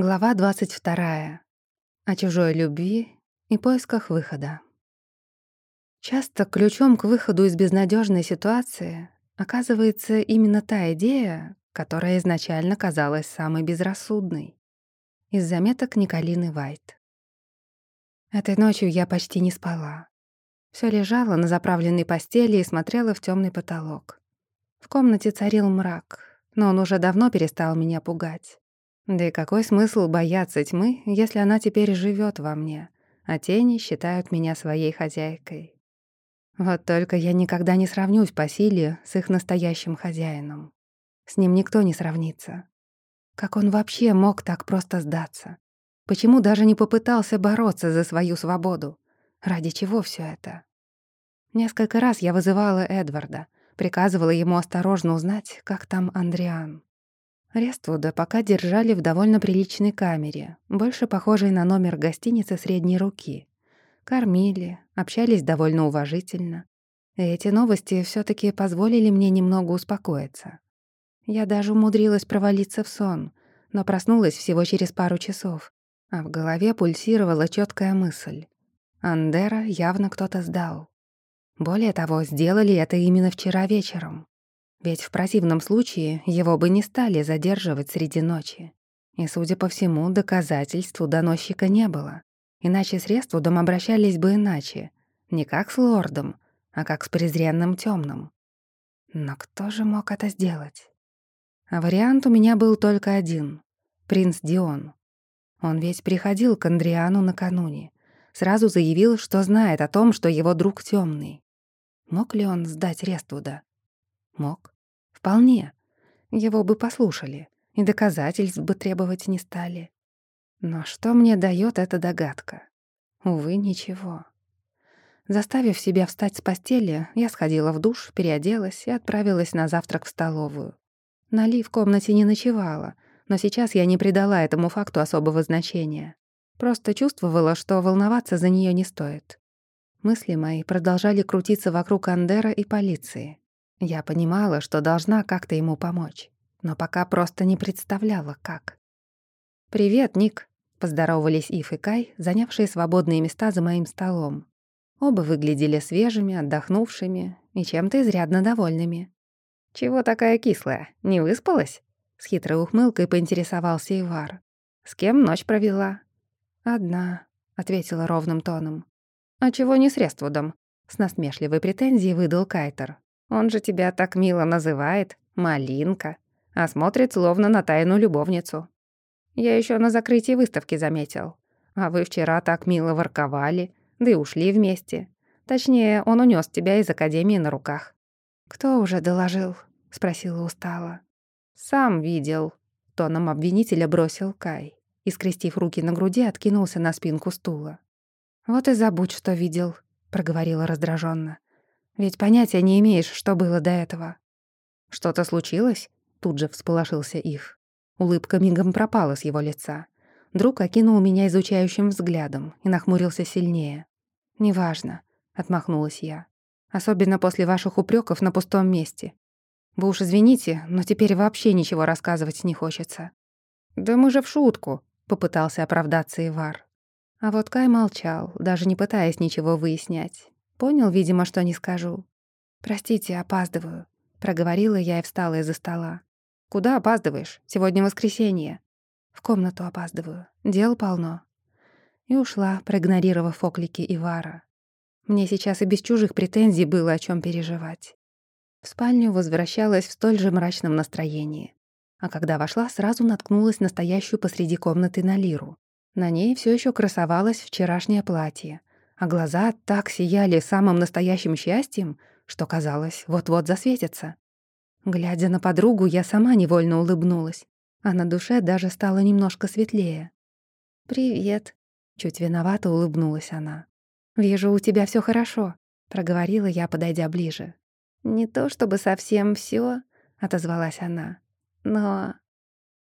Глава 22. О чужой любви и поисках выхода. Часто ключом к выходу из безнадежной ситуации оказывается именно та идея, которая изначально казалась самой безрассудной. Из заметок Николины Вайт. Этой ночью я почти не спала. Все лежала на заправленной постели и смотрела в темный потолок. В комнате царил мрак, но он уже давно перестал меня пугать. Да и какой смысл бояться тьмы, если она теперь живет во мне, а тени считают меня своей хозяйкой? Вот только я никогда не сравнюсь по силе с их настоящим хозяином. С ним никто не сравнится. Как он вообще мог так просто сдаться? Почему даже не попытался бороться за свою свободу? Ради чего все это? Несколько раз я вызывала Эдварда, приказывала ему осторожно узнать, как там Андриан. Рествуда пока держали в довольно приличной камере, больше похожей на номер гостиницы средней руки. Кормили, общались довольно уважительно. Эти новости все таки позволили мне немного успокоиться. Я даже умудрилась провалиться в сон, но проснулась всего через пару часов, а в голове пульсировала четкая мысль. Андера явно кто-то сдал. Более того, сделали это именно вчера вечером. Ведь в противном случае его бы не стали задерживать среди ночи. И, судя по всему, доказательств у доносчика не было. Иначе с Рествудом обращались бы иначе. Не как с лордом, а как с презренным темным. Но кто же мог это сделать? А вариант у меня был только один — принц Дион. Он ведь приходил к Андриану накануне. Сразу заявил, что знает о том, что его друг темный. Мог ли он сдать Рествуда? Мог. Вполне. Его бы послушали, и доказательств бы требовать не стали. Но что мне дает эта догадка? Увы, ничего. Заставив себя встать с постели, я сходила в душ, переоделась и отправилась на завтрак в столовую. Нали в комнате не ночевала, но сейчас я не придала этому факту особого значения. Просто чувствовала, что волноваться за нее не стоит. Мысли мои продолжали крутиться вокруг Андера и полиции. Я понимала, что должна как-то ему помочь, но пока просто не представляла, как. «Привет, Ник», — поздоровались Ив и Кай, занявшие свободные места за моим столом. Оба выглядели свежими, отдохнувшими и чем-то изрядно довольными. «Чего такая кислая? Не выспалась?» С хитрой ухмылкой поинтересовался Ивар. «С кем ночь провела?» «Одна», — ответила ровным тоном. «А чего не с Рествудом?» С насмешливой претензией выдал Кайтер. Он же тебя так мило называет, малинка, а смотрит словно на тайную любовницу. Я еще на закрытии выставки заметил. А вы вчера так мило ворковали, да и ушли вместе. Точнее, он унес тебя из академии на руках. «Кто уже доложил?» — спросила устало. «Сам видел», — тоном обвинителя бросил Кай и, скрестив руки на груди, откинулся на спинку стула. «Вот и забудь, что видел», — проговорила раздраженно. Ведь понятия не имеешь, что было до этого. Что-то случилось? Тут же всполошился Ив. Улыбка мигом пропала с его лица. Друг окинул меня изучающим взглядом и нахмурился сильнее. «Неважно», — отмахнулась я. «Особенно после ваших упреков на пустом месте. Вы уж извините, но теперь вообще ничего рассказывать не хочется». «Да мы же в шутку», — попытался оправдаться Ивар. А вот Кай молчал, даже не пытаясь ничего выяснять. Понял, видимо, что не скажу. «Простите, опаздываю», — проговорила я и встала из-за стола. «Куда опаздываешь? Сегодня воскресенье». «В комнату опаздываю. Дел полно». И ушла, проигнорировав оклики Ивара. Мне сейчас и без чужих претензий было о чем переживать. В спальню возвращалась в столь же мрачном настроении. А когда вошла, сразу наткнулась на стоящую посреди комнаты на лиру. На ней все еще красовалось вчерашнее платье, а глаза так сияли самым настоящим счастьем, что казалось, вот-вот засветятся. Глядя на подругу, я сама невольно улыбнулась, а на душе даже стало немножко светлее. «Привет», — чуть виновато улыбнулась она. «Вижу, у тебя все хорошо», — проговорила я, подойдя ближе. «Не то чтобы совсем все, отозвалась она, — «но...»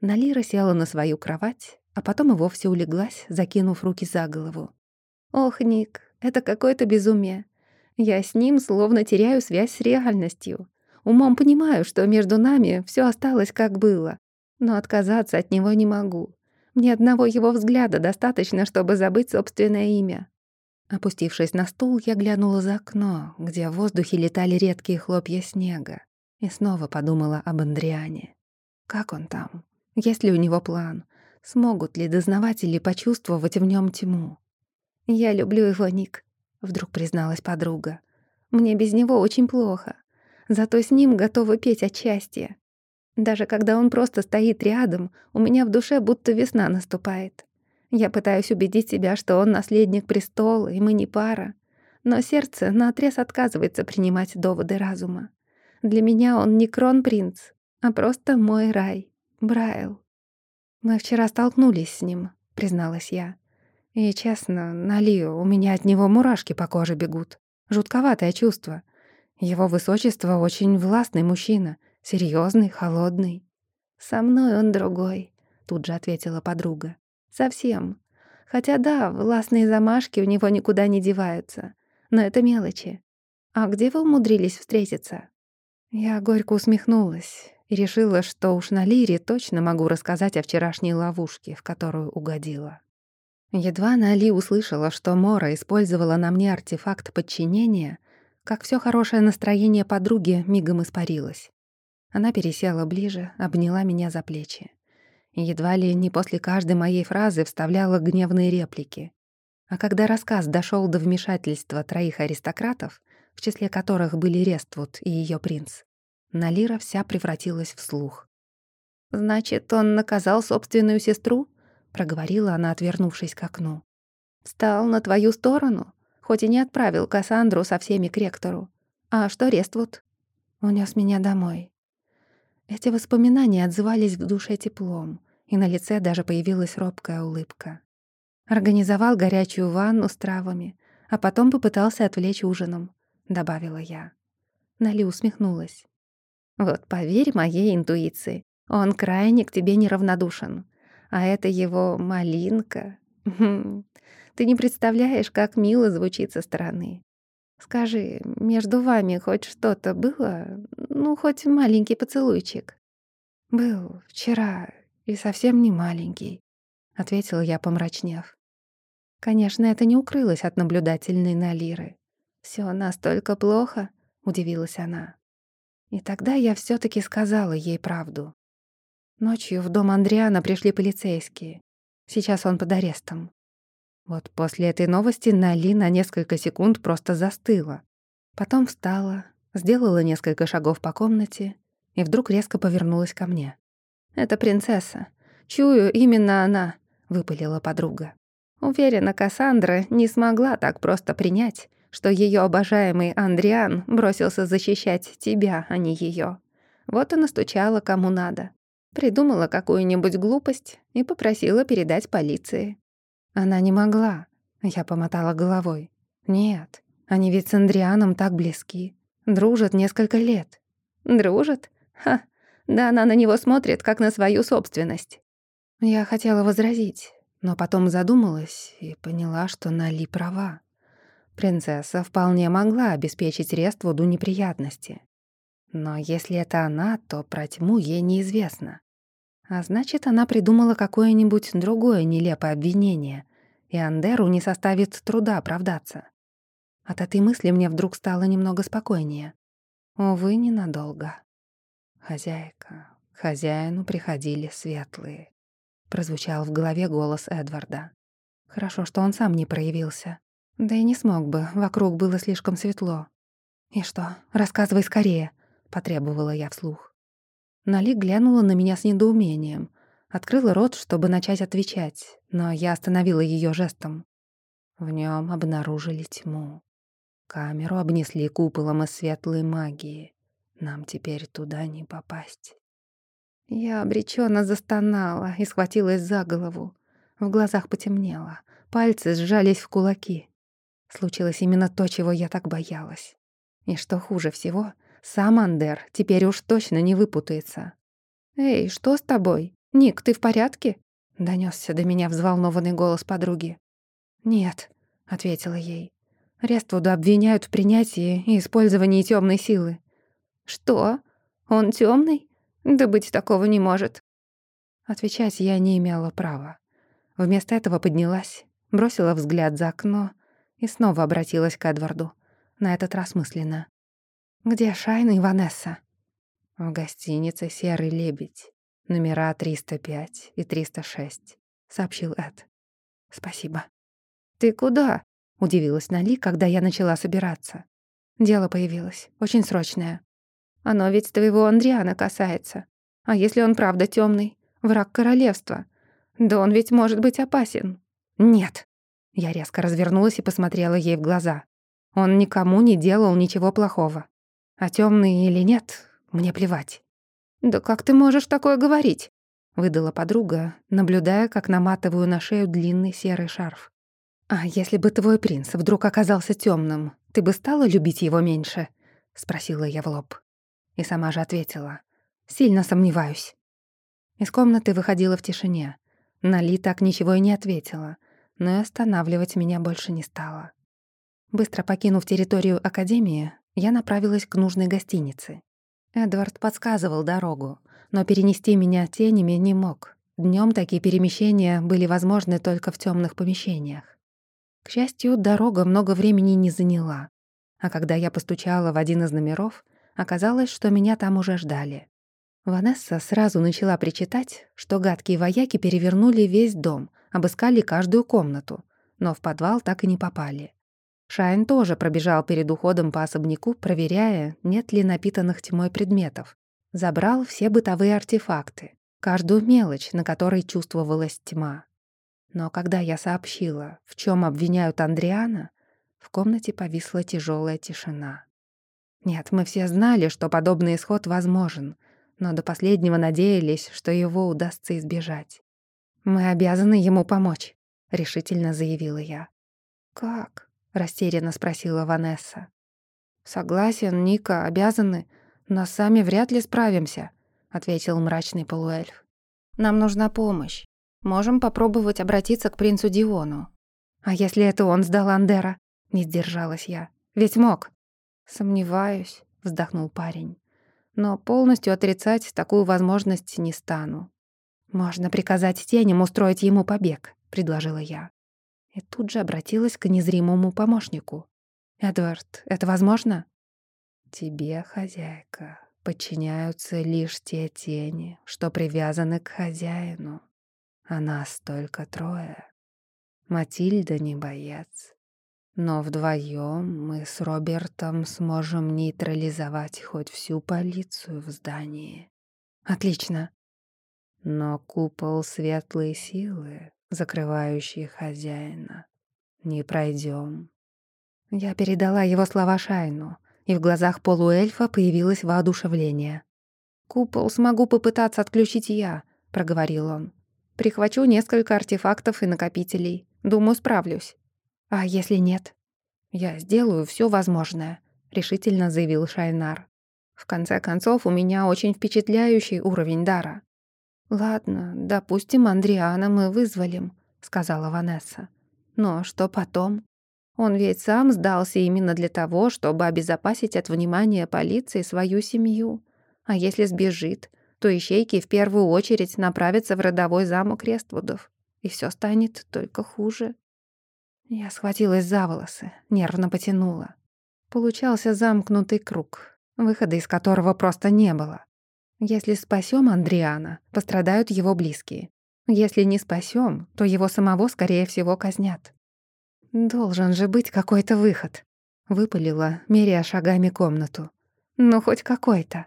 Налира села на свою кровать, а потом и вовсе улеглась, закинув руки за голову. Ох, Ник, это какое-то безумие. Я с ним словно теряю связь с реальностью. Умом понимаю, что между нами все осталось как было, но отказаться от него не могу. Ни одного его взгляда достаточно, чтобы забыть собственное имя. Опустившись на стул, я глянула за окно, где в воздухе летали редкие хлопья снега, и снова подумала об Андриане. Как он там? Есть ли у него план? Смогут ли дознаватели почувствовать в нем тьму? «Я люблю его, Ник», — вдруг призналась подруга. «Мне без него очень плохо. Зато с ним готова петь от счастья. Даже когда он просто стоит рядом, у меня в душе будто весна наступает. Я пытаюсь убедить себя, что он наследник престола, и мы не пара. Но сердце наотрез отказывается принимать доводы разума. Для меня он не кронпринц, а просто мой рай, Брайл. Мы вчера столкнулись с ним, призналась я. И честно, на Лию у меня от него мурашки по коже бегут. Жутковатое чувство. Его высочество очень властный мужчина — Серьезный, холодный. Со мной он другой, тут же ответила подруга. Совсем. Хотя да, властные замашки у него никуда не деваются. Но это мелочи. А где вы умудрились встретиться? Я горько усмехнулась и решила, что уж на Лире точно могу рассказать о вчерашней ловушке, в которую угодила. Едва Нали услышала, что Мора использовала на мне артефакт подчинения, как все хорошее настроение подруги мигом испарилось. Она пересела ближе, обняла меня за плечи. Едва ли не после каждой моей фразы вставляла гневные реплики. А когда рассказ дошел до вмешательства троих аристократов, в числе которых были Рествуд и ее принц, Налира вся превратилась в слух. «Значит, он наказал собственную сестру?» — проговорила она, отвернувшись к окну. «Стал на твою сторону, хоть и не отправил Кассандру со всеми к ректору. А что Рествуд?» «Унес меня домой», эти воспоминания отзывались в душе теплом, и на лице даже появилась робкая улыбка. Организовал горячую ванну с травами, а потом попытался отвлечь ужином, добавила я. Нали усмехнулась. Вот поверь моей интуиции, он крайне к тебе неравнодушен. А это его малинка. Хм, ты не представляешь, как мило звучит со стороны. Скажи, между вами хоть что-то было? Ну, хоть маленький поцелуйчик?» «Был вчера и совсем не маленький», — ответила я, помрачнев. Конечно, это не укрылось от наблюдательной Налиры. Все настолько плохо?» — удивилась она. И тогда я все таки сказала ей правду. Ночью в дом Андриана пришли полицейские. Сейчас он под арестом. Вот после этой новости Нали на несколько секунд просто застыла. Потом встала, сделала несколько шагов по комнате и вдруг резко повернулась ко мне. «Это принцесса. Чую, именно она», — выпалила подруга. Уверена, Кассандра не смогла так просто принять, что ее обожаемый Андриан бросился защищать тебя, а не ее. Вот и настучала кому надо. Придумала какую-нибудь глупость и попросила передать полиции. Она не могла. Я помотала головой. Нет, они ведь с Андрианом так близки. Дружат несколько лет. Дружат? Ха, да она на него смотрит, как на свою собственность. Я хотела возразить, но потом задумалась и поняла, что Нали права. Принцесса вполне могла обеспечить Рествуду неприятности. Но если это она, то про тьму ей неизвестно. А значит, она придумала какое-нибудь другое нелепое обвинение, и Андеру не составит труда оправдаться. От этой мысли мне вдруг стало немного спокойнее. Увы, ненадолго. «Хозяйка, хозяину приходили светлые», — прозвучал в голове голос Эдварда. Хорошо, что он сам не проявился. Да и не смог бы, вокруг было слишком светло. «И что, рассказывай скорее», — потребовала я вслух. Нали глянула на меня с недоумением. Открыла рот, чтобы начать отвечать, но я остановила ее жестом. В нем обнаружили тьму. Камеру обнесли куполом из светлой магии. Нам теперь туда не попасть. Я обреченно застонала и схватилась за голову. В глазах потемнело, пальцы сжались в кулаки. Случилось именно то, чего я так боялась. И что хуже всего — сам Андер теперь уж точно не выпутается. «Эй, что с тобой? Ник, ты в порядке?» — донёсся до меня взволнованный голос подруги. «Нет», — ответила ей. «Рествуда обвиняют в принятии и использовании тёмной силы». «Что? Он тёмный? Да быть такого не может». Отвечать я не имела права. Вместо этого поднялась, бросила взгляд за окно и снова обратилась к Эдварду, на этот раз мысленно. «Где Шайн и Ванесса?» «В гостинице «Серый лебедь», номера 305 и 306», — сообщил Эд. «Спасибо». «Ты куда?» — удивилась Нали, когда я начала собираться. Дело появилось, очень срочное. Оно ведь твоего Андриана касается. А если он правда темный, враг королевства? Да он ведь может быть опасен. Нет. Я резко развернулась и посмотрела ей в глаза. Он никому не делал ничего плохого. А темный или нет, мне плевать. «Да как ты можешь такое говорить?» — выдала подруга, наблюдая, как наматываю на шею длинный серый шарф. «А если бы твой принц вдруг оказался темным, ты бы стала любить его меньше?» — спросила я в лоб. И сама же ответила. «Сильно сомневаюсь». Из комнаты выходила в тишине. Нали так ничего и не ответила, но и останавливать меня больше не стала. Быстро покинув территорию Академии, я направилась к нужной гостинице. Эдвард подсказывал дорогу, но перенести меня тенями не мог. Днем такие перемещения были возможны только в темных помещениях. К счастью, дорога много времени не заняла, а когда я постучала в один из номеров, оказалось, что меня там уже ждали. Ванесса сразу начала причитать, что гадкие вояки перевернули весь дом, обыскали каждую комнату, но в подвал так и не попали. Шайн тоже пробежал перед уходом по особняку, проверяя, нет ли напитанных тьмой предметов. Забрал все бытовые артефакты, каждую мелочь, на которой чувствовалась тьма. Но когда я сообщила, в чем обвиняют Андриана, в комнате повисла тяжелая тишина. Нет, мы все знали, что подобный исход возможен, но до последнего надеялись, что его удастся избежать. «Мы обязаны ему помочь», — решительно заявила я. «Как?» Растерянно спросила Ванесса. Согласен, Ника, обязаны, но сами вряд ли справимся, ответил мрачный полуэльф. Нам нужна помощь. Можем попробовать обратиться к принцу Диону. А если это он сдал Андера? Не сдержалась я. Ведь мог. Сомневаюсь, вздохнул парень. Но полностью отрицать такую возможность не стану. Можно приказать теням устроить ему побег, предложила я и тут же обратилась к незримому помощнику. «Эдвард, это возможно?» «Тебе, хозяйка, подчиняются лишь те тени, что привязаны к хозяину. А нас только трое. Матильда не боец. Но вдвоем мы с Робертом сможем нейтрализовать хоть всю полицию в здании. Отлично. Но купол светлой силы закрывающий хозяина. Не пройдем. Я передала его слова Шайну, и в глазах полуэльфа появилось воодушевление. «Купол смогу попытаться отключить я», — проговорил он. «Прихвачу несколько артефактов и накопителей. Думаю, справлюсь». «А если нет?» «Я сделаю все возможное», — решительно заявил Шайнар. «В конце концов, у меня очень впечатляющий уровень дара. «Ладно, допустим, Андриана мы вызволим», — сказала Ванесса. «Но что потом? Он ведь сам сдался именно для того, чтобы обезопасить от внимания полиции свою семью. А если сбежит, то ищейки в первую очередь направятся в родовой замок Рествудов, и все станет только хуже». Я схватилась за волосы, нервно потянула. Получался замкнутый круг, выхода из которого просто не было. Если спасем Андриана, пострадают его близкие. Если не спасем, то его самого, скорее всего, казнят. Должен же быть какой-то выход. Выпалила, меряя шагами комнату. Ну, хоть какой-то.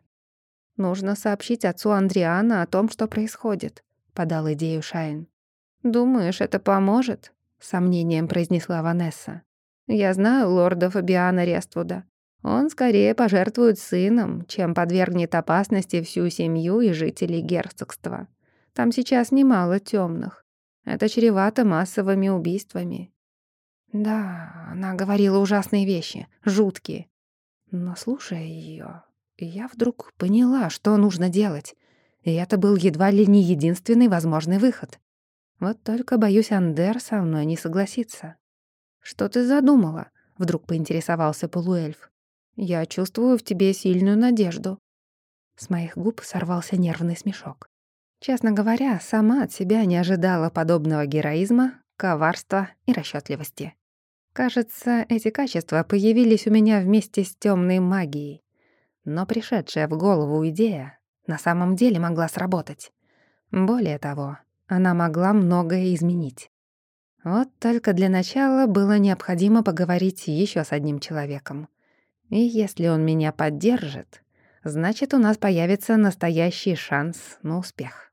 Нужно сообщить отцу Андриана о том, что происходит, подал идею Шайн. Думаешь, это поможет? сомнением произнесла Ванесса. Я знаю лорда Фабиана Рествуда. Он скорее пожертвует сыном, чем подвергнет опасности всю семью и жителей герцогства. Там сейчас немало темных. Это чревато массовыми убийствами. Да, она говорила ужасные вещи, жуткие. Но слушая ее, я вдруг поняла, что нужно делать. И это был едва ли не единственный возможный выход. Вот только, боюсь, Андер со мной не согласится. «Что ты задумала?» — вдруг поинтересовался полуэльф. Я чувствую в тебе сильную надежду». С моих губ сорвался нервный смешок. Честно говоря, сама от себя не ожидала подобного героизма, коварства и расчетливости. Кажется, эти качества появились у меня вместе с темной магией. Но пришедшая в голову идея на самом деле могла сработать. Более того, она могла многое изменить. Вот только для начала было необходимо поговорить еще с одним человеком. И если он меня поддержит, значит, у нас появится настоящий шанс на успех.